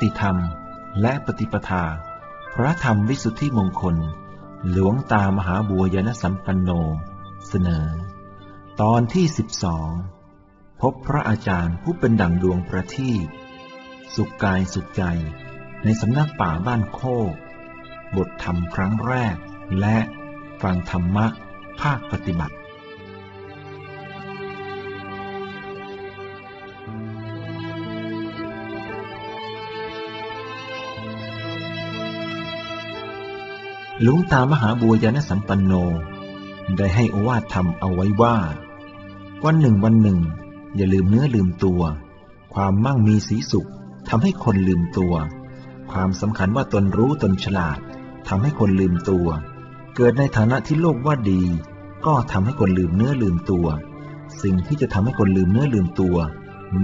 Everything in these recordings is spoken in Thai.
ประวัติคติธรรม และปฏิปทา พระธรรมวิสุทธิมงคล หลวงตามหาบัวยานสัมปันโน เสนอ ตอนที่สิบสองพบพระอาจารย์ผู้เป็นดั่งดวงประทีปสุขกายสุขใจ ในสำนักป่าบ้านโคก บทธรรมครั้งแรก และฟังธรรมะภาคปฏิบัติ หลวงตามหาบัวยานสัมปันโน ได้ให้อวาทธรรมเอาไว้ว่า วันหนึ่งวันหนึ่ง อย่าลืมเนื้อลืมตัว ความมั่งมีสีสุขทำให้คนลืมตัว ความสำคัญว่าตนรู้ตนฉลาดทำให้คนลืมตัว เกิดในฐานะที่โลกว่าดี ก็ทำให้คนลืมเนื้อลืมตัว สิ่งที่จะทำให้คนลืมเนื้อลืมตัว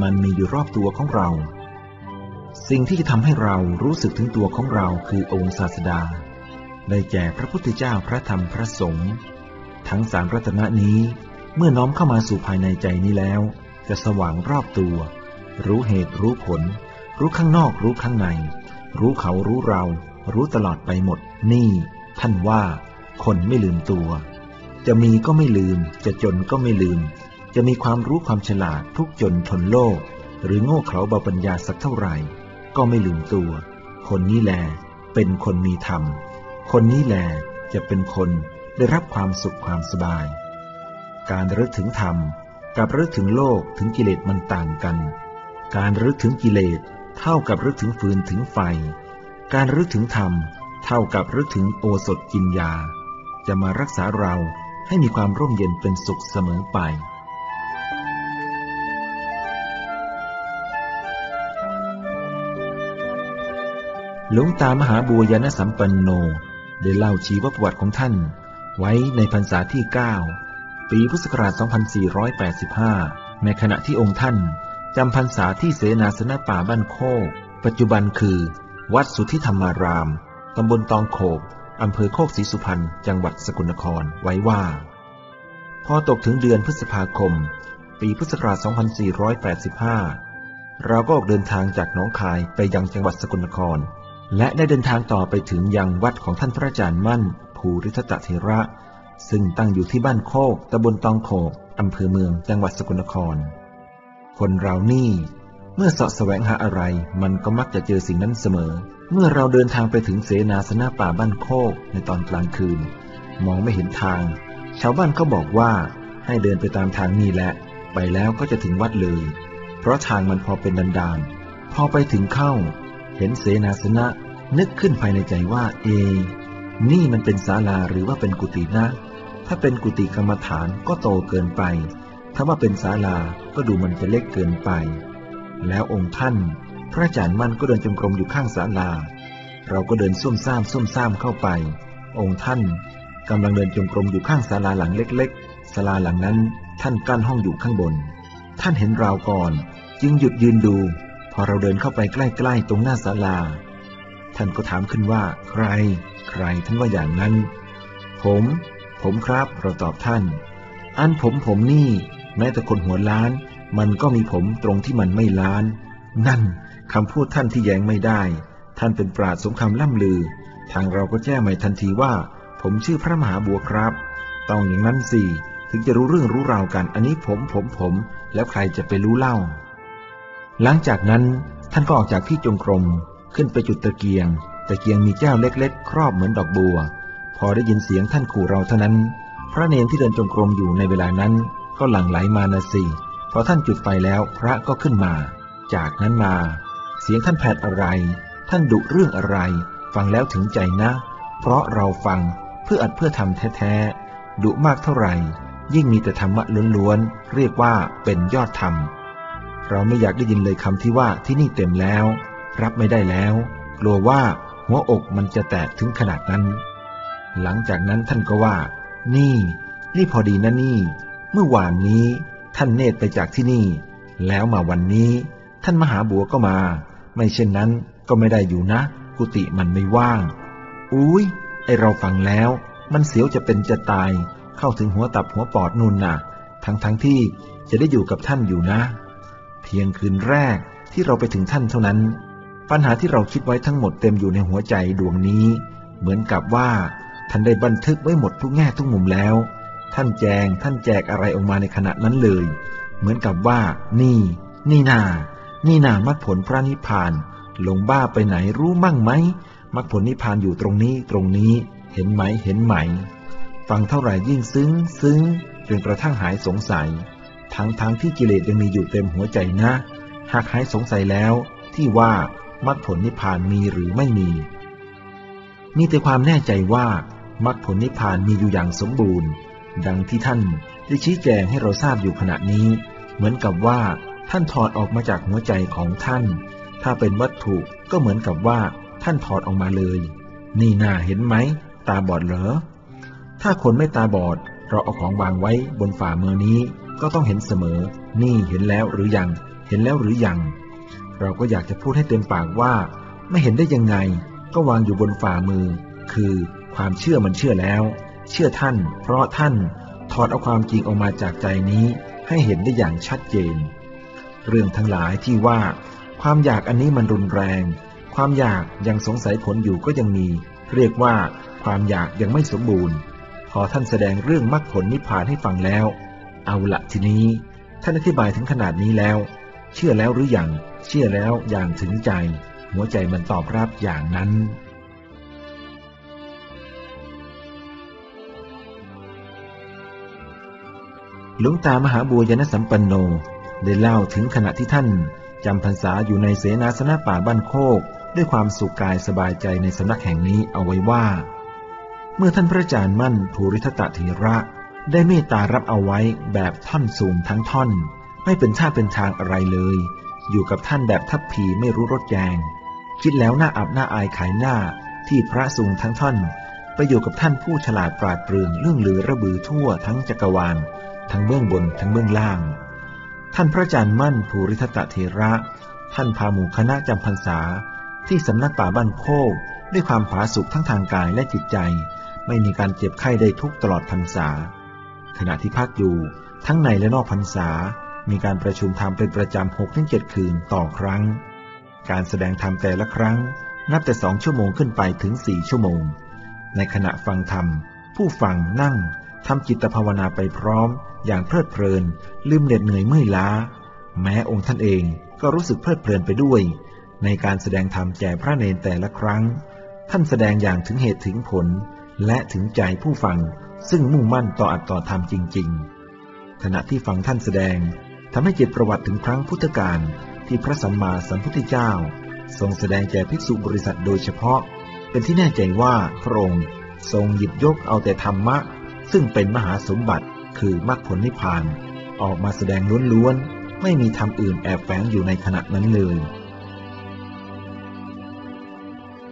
มันมีอยู่รอบตัวของเรา สิ่งที่จะทำให้เรารู้สึกถึงตัวของเราคือองค์ศาสดา ได้แก่พระพุทธเจ้าพระธรรมพระสงฆ์ทั้งสามรัตนนี้เมื่อน้อมเข้ามาสู่ภายในใจนี้แล้ว จะสว่างรอบตัว รู้เหตุรู้ผล รู้ข้างนอกรู้ข้างใน รู้เขารู้เรา รู้ตลอดไปหมด นี่ ท่านว่า คนไม่ลืมตัว จะมีก็ไม่ลืม จะจนก็ไม่ลืม จะมีความรู้ความฉลาดทุกจนทนโลก หรือโง่เขลาเบาปัญญาสักเท่าไหร่ ก็ไม่ลืมตัว คนนี้แล เป็นคนมีธรรม คนนี้แหลจะเป็นคนได้รับความสุขความสบาย การระลึกถึงธรรม กับระลึกถึงโลกถึงกิเลสมันต่างกัน การระลึกถึงกิเลสเท่ากับระลึกถึงฟืนถึงไฟ การระลึกถึงธรรม เท่ากับระลึกถึงโอสถกินยา จะมารักษาเราให้มีความร่มเย็นเป็นสุขเสมอไปหลวงตามหาบัวยานสัมปันโน ได้เล่าชีวประวัติของท่าน ไว้ในพรรษาที่ 9 ปีพุทธศักราช 2485 ในขณะที่องค์ท่านจำพรรษาที่เสนาสนะป่าบ้านโคก ปัจจุบันคือ วัดสุทธิธรรมาราม ตำบลตองโขกอำเภอโคกศรีสุพรรณ จังหวัดสกลนคร ไว้ว่า พอตกถึงเดือนพฤษภาคม ปีพุทธศักราช 2485 เราก็ออกเดินทางจากหนองคายไปยังจังหวัดสกลนคร และได้เดินทางต่อไปถึงยังวัดของท่านพระอาจารย์มั่น ภูริทัตเถระ ซึ่งตั้งอยู่ที่บ้านโคกตำบลตองโขกอำเภอเมือง จังหวัดสกลนคร คนเรานี่ เมื่อเสาะแสวงหาอะไร มันก็มักจะเจอสิ่งนั้นเสมอ เมื่อเราเดินทางไปถึงเสนาสนะป่าบ้านโคกในตอนกลางคืน มองไม่เห็นทาง ชาวบ้านก็บอกว่า ให้เดินไปตามทางนี้แหละ ไปแล้วก็จะถึงวัดเลย เพราะทางมันพอเป็นดันดานพอไปถึงเข้า เห็นเสนาสนะนึกขึ้นภายในใจว่า เอ นี่มันเป็นศาลาหรือว่าเป็นกุฏินะ ถ้าเป็นกุฏิกรรมฐานก็โตเกินไป ถ้าว่าเป็นศาลาก็ดูมันจะเล็กเกินไป แล้วองค์ท่าน พระอาจารย์มั่นก็เดินจงกรมอยู่ข้างศาลา เราก็เดินซุ่มซ่ามซุ่มซ่ามเข้าไป องค์ท่านกำลังเดินจงกรมอยู่ข้างศาลาหลังเล็ก ๆศาลาหลังนั้นท่านกั้นห้องอยู่ข้างบน ท่านเห็นเราก่อน จึงหยุดยืนดู อเราเดินเข้าไปใกล้ๆตรงหน้าศาลา ท่านก็ถามขึ้นว่า ใคร ใครท่านว่าอย่างนั้น ผม ผมครับเราตอบท่าน อันผมผมนี่ แม้แต่คนหัวล้าน มันก็มีผมตรงที่มันไม่ล้าน นั่นคำพูดท่านที่แย้งไม่ได้ ท่านเป็นปราดสมคำล่ำลือ ทางเราก็แจ้งใหม่ทันทีว่า ผมชื่อพระมหาบัวครับ ต้องอย่างนั้นสิถึงจะรู้เรื่องรู้ราวกัน อันนี้ผมผมผม แล้วใครจะไปรู้เล่า หลังจากนั้นท่านก็ออกจากที่จงกรมขึ้นไปจุดตะเกียง ตะเกียงมีแก้วเล็กๆ ครอบเหมือนดอกบัว พอได้ยินเสียงท่านขู่เราเท่านั้น พระเนนที่เดินจงกรมอยู่ในเวลานั้น ก็หลั่งไหลมานะสิพอท่านจุดไฟแล้วพระก็ขึ้นมา จากนั้นมา เสียงท่านแผดอะไร ท่านดุเรื่องอะไร ฟังแล้วถึงใจนะ เพราะเราฟังเพื่ออัดเพื่อทำแท้ๆดุมากเท่าไหร่ ยิ่งมีแต่ธรรมะล้วนๆเรียกว่าเป็นยอดธรรม เราไม่อยากได้ยินเลยคำที่ว่าที่นี่เต็มแล้ว รับไม่ได้แล้ว กลัวว่าหัวอกมันจะแตกถึงขนาดนั้น หลังจากนั้นท่านก็ว่า นี่ นี่พอดีนะนี่ เมื่อวานนี้ท่านเนตรไปจากที่นี่ แล้วมาวันนี้ ท่านมหาบัวก็มา ไม่เช่นนั้นก็ไม่ได้อยู่นะ กุฏิมันไม่ว่าง อุ้ยไอเราฟังแล้ว มันเสียวจะเป็นจะตาย เข้าถึงหัวตับหัวปอดนู่นน่ะ ทั้งทั้งที่จะได้อยู่กับท่านอยู่นะ เพียงคืนแรกที่เราไปถึงท่านเท่านั้น ปัญหาที่เราคิดไว้ทั้งหมดเต็มอยู่ในหัวใจดวงนี้ เหมือนกับว่าท่านได้บันทึกไว้หมดทุกแง่ทุกมุมแล้ว ท่านแจงท่านแจกอะไรออกมาในขณะนั้นเลย เหมือนกับว่า นี่ นี่นา นี่นามรรคผลพระนิพพานหลงบ้าไปไหนรู้มั่งไหมมรรคผลนิพพานอยู่ตรงนี้ตรงนี้ เห็นไหมเห็นไหม ฟังเท่าไหร่ยิ่งซึ้ง ซึ้งจนกระทั่งหายสงสัย ทั้งทั้งที่กิเลสยังมีอยู่เต็มหัวใจนะ หากหายสงสัยแล้ว ที่ว่ามรรคผลนิพพานมีหรือไม่มี มีแต่ความแน่ใจว่ามรรคผลนิพพานมีอยู่อย่างสมบูรณ์ ดังที่ท่านได้ชี้แจงให้เราทราบอยู่ขณะนี้ เหมือนกับว่าท่านถอดออกมาจากหัวใจของท่าน ถ้าเป็นวัตถุก็เหมือนกับว่าท่านถอดออกมาเลย นี่น่าเห็นไหม ตาบอดเหรอ ถ้าคนไม่ตาบอด เราเอาของวางไว้บนฝ่ามือนี้ ก็ต้องเห็นเสมอ นี่เห็นแล้วหรือยัง เห็นแล้วหรือยัง เราก็อยากจะพูดให้เต็มปากว่า ไม่เห็นได้ยังไง ก็วางอยู่บนฝ่ามือ คือความเชื่อมันเชื่อแล้ว เชื่อท่าน เพราะท่านถอดเอาความจริงออกมาจากใจนี้ ให้เห็นได้อย่างชัดเจน เรื่องทั้งหลายที่ว่า ความอยากอันนี้มันรุนแรง ความอยากยังสงสัยผลอยู่ก็ยังมี เรียกว่าความอยากยังไม่สมบูรณ์ พอท่านแสดงเรื่องมรรคผลนิพพานให้ฟังแล้ว เอาละทีนี้ท่านอธิบายถึงขนาดนี้แล้ว เชื่อแล้วหรืออยังเชื่อแล้วอย่างถึงใจ หัวใจมันตอบรับอย่างนั้นหลวงตามหาบัวยนสัมปันโนได้เล่าถึงขณะที่ท่านจำพรรษาอยู่ในเสนาสนะป่าบ้านโคก ด้วยความสุขกายสบายใจในสำนักแห่งนี้เอาไว้ว่า เมื่อท่านพระอาจารย์มั่นภูริทัตเถระ ได้เมตตารับเอาไว้แบบท่อนสูงทั้งท่อน ไม่เป็นท่าเป็นทางอะไรเลย อยู่กับท่านแบบทับผีไม่รู้รสแยงคิดแล้วหน้าอับหน้าอายขายหน้าที่พระสูงทั้งท่อน ไปอยู่กับท่านผู้ฉลาดปราดเปรื่องเรื่องลือระบือทั่วทั้งจักรวาล ทั้งเบื้องบนทั้งเบื้องล่าง ท่านพระอาจารย์มั่นภูริทัตเถระ ท่านพาหมู่คณะจำพรรษา ที่สำนักป่าบ้านโคกด้วยความผาสุกทั้งทางกายและจิตใจ ไม่มีการเจ็บไข้ได้ทุกตลอดพรรษา ขณะที่พักอยู่ ทั้งในและนอกพรรษา มีการประชุมธรรมเป็นประจำหกถึงเจ็ดคืนต่อครั้ง การแสดงธรรมแต่ละครั้ง นับแต่สองชั่วโมงขึ้นไปถึงสี่ชั่วโมง ในขณะฟังธรรม ผู้ฟังนั่งทำจิตภาวนาไปพร้อม อย่างเพลิดเพลิน ลืมเหน็ดเหนื่อยเมื่อยล้า แม้องค์ท่านเองก็รู้สึกเพลิดเพลินไปด้วย ในการแสดงธรรมแก่พระเนนแต่ละครั้ง ท่านแสดงอย่างถึงเหตุถึงผล และถึงใจผู้ฟังซึ่งมุ่งมั่นต่ออัตต่อธรรมจริง ๆ ขณะที่ฟังท่านแสดงทำให้จิตประวัติถึงครั้งพุทธกาลที่พระสัมมาสัมพุทธเจ้า ทรงแสดงแก่ภิกษุบริษัทโดยเฉพาะ เป็นที่แน่ใจว่าพระองค์ทรงหยิบยกเอาแต่ธรรมะ ซึ่งเป็นมหาสมบัติคือมรรคผลนิพพาน ออกมาแสดงล้วนๆไม่มีธรรมอื่นแอบแฝงอยู่ในขณะนั้นเลย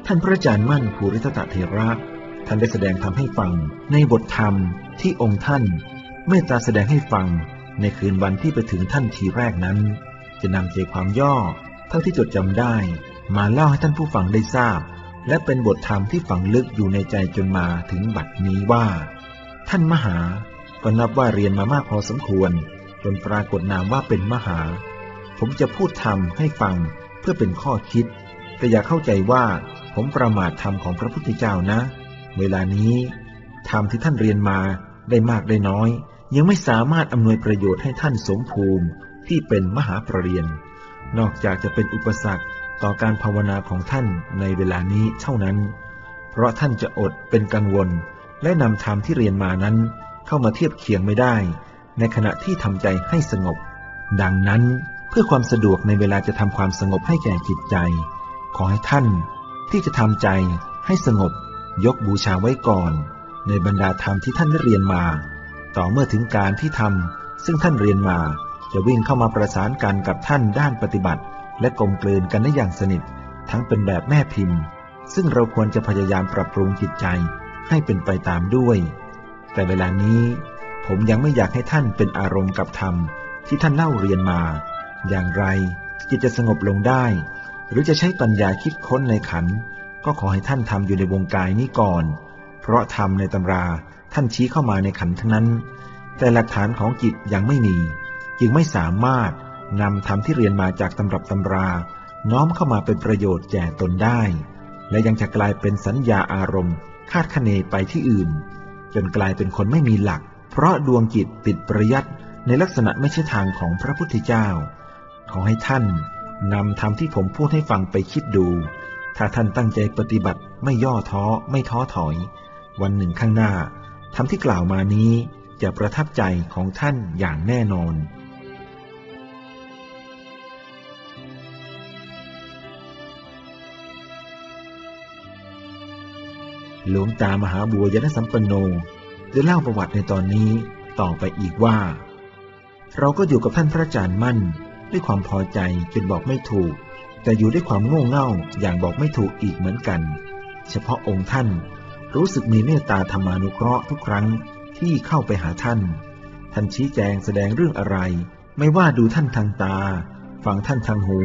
ท่านพระอาจารย์มั่นภูริทัตเถระ ท่านได้แสดงธรรมให้ฟังในบทธรรมที่องค์ท่านเมตตาแสดงให้ฟังในคืนวันที่ไปถึงท่านทีแรกนั้น จะนำใจความย่อ เท่าที่จดจำได้ มาเล่าให้ท่านผู้ฟังได้ทราบ และเป็นบทธรรมที่ฝังลึกอยู่ในใจจนมาถึงบัดนี้ว่า ท่านมหาก็นับว่าเรียนมามากพอสมควร จนปรากฏนามว่าเป็นมหา ผมจะพูดธรรมให้ฟังเพื่อเป็นข้อคิดแต่อย่าเข้าใจว่าผมประมาทธรรมของพระพุทธเจ้านะ เวลานี้ธรรมที่ท่านเรียนมาได้มากได้น้อย ยังไม่สามารถอำนวยประโยชน์ให้ท่านสมภูมิที่เป็นมหาปรริญญานอกจากจะเป็นอุปสรรคต่อการภาวนาของท่านในเวลานี้เท่านั้น เพราะท่านจะอดเป็นกังวล และนำธรรมที่เรียนมานั้น เข้ามาเทียบเคียงไม่ได้ ในขณะที่ทำใจให้สงบ ดังนั้นเพื่อความสะดวกในเวลาจะทำความสงบให้แก่จิตใจ ขอให้ท่านที่จะทำใจให้สงบ ยกบูชาไว้ก่อน ในบรรดาธรรมที่ท่านได้เรียนมา ต่อเมื่อถึงการที่ทำซึ่งท่านเรียนมาจะวิ่งเข้ามาประสานกันกับท่านด้านปฏิบัติ และกลมกลืนกันได้อย่างสนิท ทั้งเป็นแบบแม่พิมพ์ ซึ่งเราควรจะพยายามปรับปรุงจิตใจให้เป็นไปตามด้วย แต่เวลานี้ ผมยังไม่อยากให้ท่านเป็นอารมณ์กับธรรมที่ท่านเล่าเรียนมา อย่างไรจิตจะสงบลงได้ หรือจะใช้ปัญญาคิดค้นในขัน ก็ขอให้ท่านทำอยู่ในวงกายนี้ก่อน เพราะธรรมในตำราท่านชี้เข้ามาในขันทั้งนั้น แต่หลักฐานของจิตยังไม่มี จึงไม่สามารถนำธรรมที่เรียนมาจากตำรับตำรา น้อมเข้ามาเป็นประโยชน์แก่ตนได้ และยังจะกลายเป็นสัญญาอารมณ์ คาดคะเนไปที่อื่น จนกลายเป็นคนไม่มีหลัก เพราะดวงจิตติดประยัดในลักษณะไม่ใช่ทางของพระพุทธเจ้า ขอให้ท่านนำธรรมที่ผมพูดให้ฟังไปคิดดู ถ้าท่านตั้งใจปฏิบัติไม่ย่อท้อไม่ท้อถอย วันหนึ่งข้างหน้าธรรมที่กล่าวมานี้จะประทับใจของท่านอย่างแน่นอน หลวงตามหาบัวยนสัมปันโนได้เล่าประวัติในตอนนี้ต่อไปอีกว่า เราก็อยู่กับท่านพระอาจารย์มั่น ด้วยความพอใจจนบอกไม่ถูก แต่อยู่ด้วยความโง่เง่าอย่างบอกไม่ถูกอีกเหมือนกัน เฉพาะองค์ท่านรู้สึกมีเมตตาธรรมานุเคราะห์ทุกครั้งที่เข้าไปหาท่าน ท่านชี้แจงแสดงเรื่องอะไร ไม่ว่าดูท่านทางตา ฟังท่านทางหู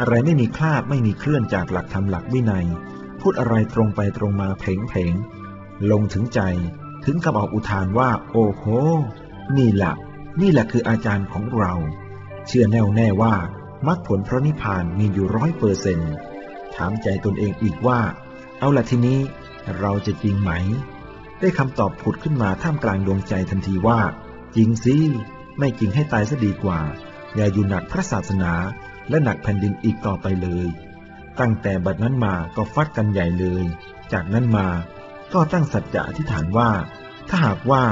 อะไรไม่มีคลาดไม่มีเคลื่อนจากหลักธรรมหลักวินัย พูดอะไรตรงไปตรงมาเพลงเพลงลงถึงใจถึงกับออกอุทานว่า โอ้โห นี่แหละนี่แหละคืออาจารย์ของเรา เชื่อแน่วแน่ว่า มรรคผลพระนิพพานมีอยู่ร้อยเปอร์เซนต์ถามใจตนเองอีกว่า เอาละทีนี้เราจะจริงไหม ได้คำตอบผุดขึ้นมาท่ามกลางดวงใจทันทีว่า จริงสิ ไม่จริงให้ตายซะดีกว่า อย่าอยู่หนักพระศาสนาและหนักแผ่นดินอีกต่อไปเลย ตั้งแต่บัดนั้นมาก็ฟัดกันใหญ่เลย จากนั้นมาก็ตั้งสัจจะอธิษฐานว่า ถ้าหากว่า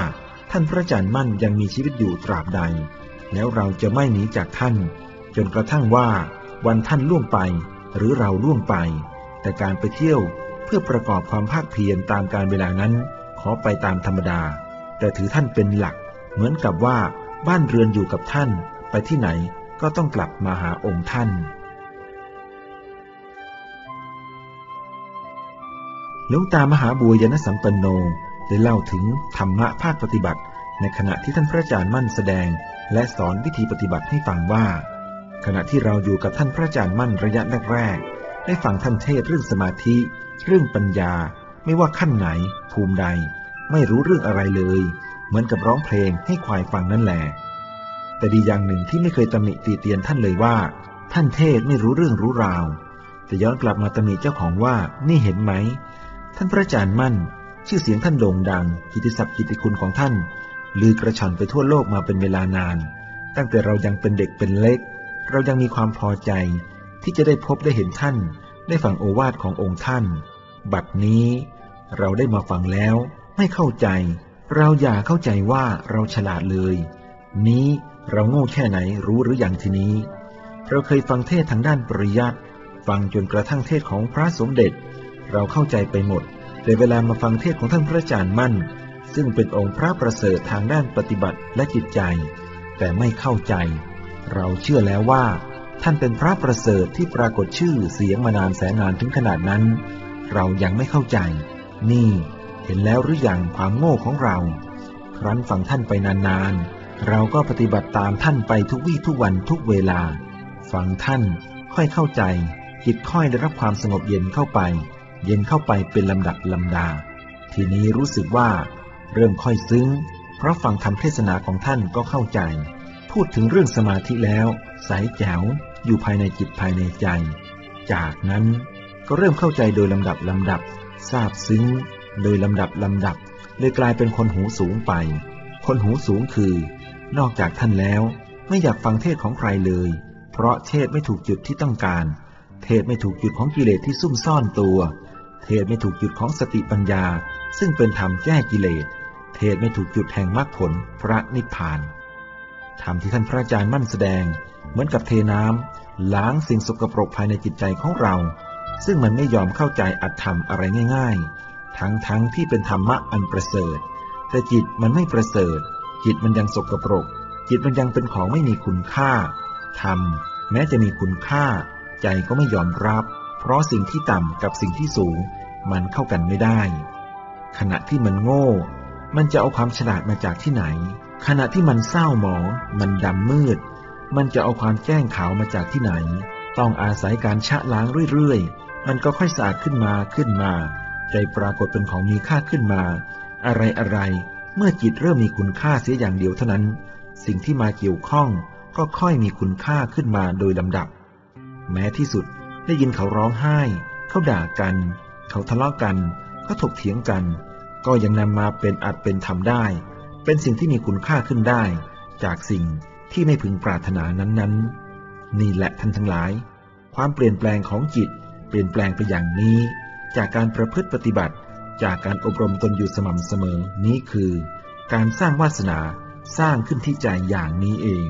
ท่านพระอาจารย์มั่นยังมีชีวิตอยู่ตราบใด แล้วเราจะไม่หนีจากท่าน จนกระทั่งว่าวันท่านล่วงไปหรือเราล่วงไป แต่การไปเที่ยวเพื่อประกอบความภาคเพียรตามการเวลานั้น ขอไปตามธรรมดา แต่ถือท่านเป็นหลัก เหมือนกับว่าบ้านเรือนอยู่กับท่าน ไปที่ไหนก็ต้องกลับมาหาองค์ท่าน หลวงตามหาบัวยนสัมปันโนได้เล่าถึงธรรมะภาคปฏิบัติ ในขณะที่ท่านพระอาจารย์มั่นแสดง และสอนวิธีปฏิบัติให้ฟังว่า ขณะที่เราอยู่กับท่านพระอาจารย์มั่นระยะแรกๆได้ฟังท่านเทศเรื่องสมาธิ เรื่องปัญญา ไม่ว่าขั้นไหน ภูมิใด ไม่รู้เรื่องอะไรเลย เหมือนกับร้องเพลงให้ควายฟังนั่นแหละแต่ดีอย่างหนึ่งที่ไม่เคยตำหนิตีเตียนท่านเลยว่า ท่านเทศไม่รู้เรื่องรู้ราว แต่ย้อนกลับมาตำหนิเจ้าของว่านี่เห็นไหม ท่านพระอาจารย์มั่น ชื่อเสียงท่านโด่งดังกิติศัพท์กิติคุณของท่านลือกระชอนไปทั่วโลกมาเป็นเวลานาน ตั้งแต่เรายังเป็นเด็กเป็นเล็ก เรายังมีความพอใจที่จะได้พบได้เห็นท่าน ได้ฟังโอวาทขององค์ท่าน บัดนี้ เราได้มาฟังแล้วไม่เข้าใจ เราอย่าเข้าใจว่าเราฉลาดเลย นี้เราโง่แค่ไหนรู้หรืออย่างทีนี้ เราเคยฟังเทศทางด้านปริยัติฟังจนกระทั่งเทศของพระสมเด็จ เราเข้าใจไปหมดแต่เวลามาฟังเทศของท่านพระอาจารย์มั่น ซึ่งเป็นองค์พระประเสริฐทางด้านปฏิบัติและจิตใจ แต่ไม่เข้าใจ เราเชื่อแล้วว่า ท่านเป็นพระประเสริฐที่ปรากฏชื่อเสียงมานานแสนนานถึงขนาดนั้น เรายังไม่เข้าใจ นี่เห็นแล้วหรืออยังความโง่ของเรา ครั้นฟังท่านไปนานๆ เราก็ปฏิบัติตามท่านไปทุกวี่ทุกวันทุกเวลา ฟังท่านค่อยเข้าใจ จิตค่อยได้รับความสงบเย็นเข้าไป เย็นเข้าไปเป็นลำดับลำดา ทีนี้รู้สึกว่า เริ่มค่อยซึ้ง เพราะฟังคำเทศนาของท่านก็เข้าใจ พูดถึงเรื่องสมาธิแล้วใสแจ๋วอยู่ภายในจิตภายในใจ จากนั้นก็เริ่มเข้าใจโดยลำดับลำดับทราบซึ้ง โดยลำดับลำดับเลยกลายเป็นคนหูสูงไป คนหูสูงคือ นอกจากท่านแล้ว ไม่อยากฟังเทศของใครเลย เพราะเทศไม่ถูกจุดที่ต้องการ เทศไม่ถูกจุดของกิเลสที่ซุ่มซ่อนตัว เทศไม่ถูกจุดของสติปัญญา ซึ่งเป็นธรรมแก้กิเลส เทศไม่ถูกจุดแห่งมรรคผลพระนิพพาน ธรรมที่ท่านพระอาจารย์มั่นแสดง เหมือนกับเทน้ำล้างสิ่งสกปรกภายในจิตใจของเรา ซึ่งมันไม่ยอมเข้าใจอัตธรรมอะไรง่าย ๆ ทั้งๆทที่เป็นธรรมะอันประเสริฐ แต่จิตมันไม่ประเสริฐ จิตมันยังสกปรก จิตมันยังเป็นของไม่มีคุณค่า ธรรม แม้จะมีคุณค่า ใจก็ไม่ยอมรับ เพราะสิ่งที่ต่ำกับสิ่งที่สูง มันเข้ากันไม่ได้ ขณะที่มันโง่ มันจะเอาความฉลาดมาจากที่ไหน ขณะที่มันเศร้าหมอง มันดำมืด มันจะเอาความแจ้งขาวมาจากที่ไหน ต้องอาศัยการชะล้างเรื่อยๆ มันก็ค่อยสะอาดขึ้นมาขึ้นมา ใจปรากฏเป็นของมีค่าขึ้นมา อะไรอะไรเมื่อจิตเริ่มมีคุณค่าเสียอย่างเดียวเท่านั้น สิ่งที่มาเกี่ยวข้องก็ค่อยมีคุณค่าขึ้นมาโดยลำดับ แม้ที่สุดได้ยินเขาร้องไห้ เขาด่ากัน เขาทะเลาะกัน เขาถกเถียงกัน ก็ยังนำมาเป็นอัดเป็นทำได้ เป็นสิ่งที่มีคุณค่าขึ้นได้ จากสิ่งที่ไม่พึงปรารถนานั้นๆ นี่แหละท่านทั้งหลาย ความเปลี่ยนแปลงของจิต เปลี่ยนแปลงไปอย่างนี้ จากการประพฤติปฏิบัติ จากการอบรมตนอยู่สม่ำเสมอนี้คือ การสร้างวาสนาสร้างขึ้นที่ใจอย่างนี้เอง